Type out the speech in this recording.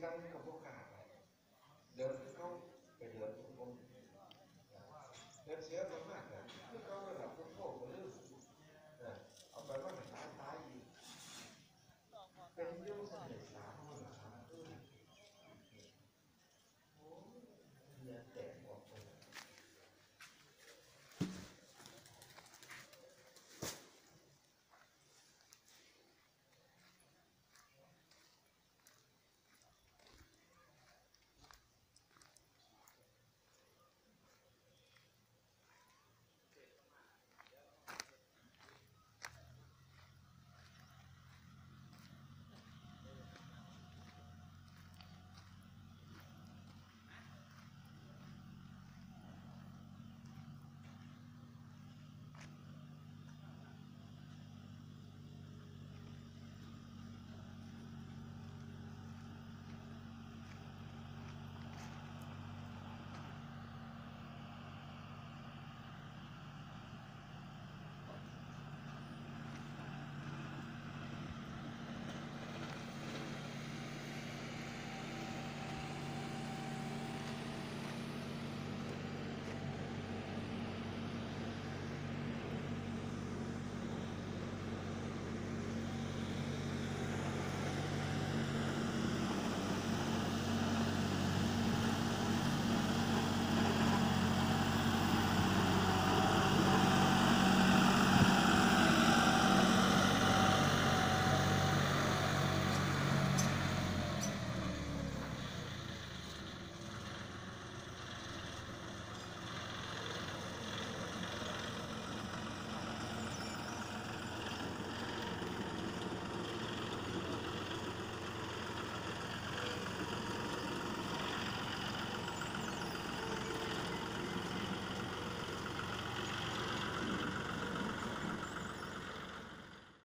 ที่รักให้กับพวกข้าไปเดินเข้าไปเดินทุกคน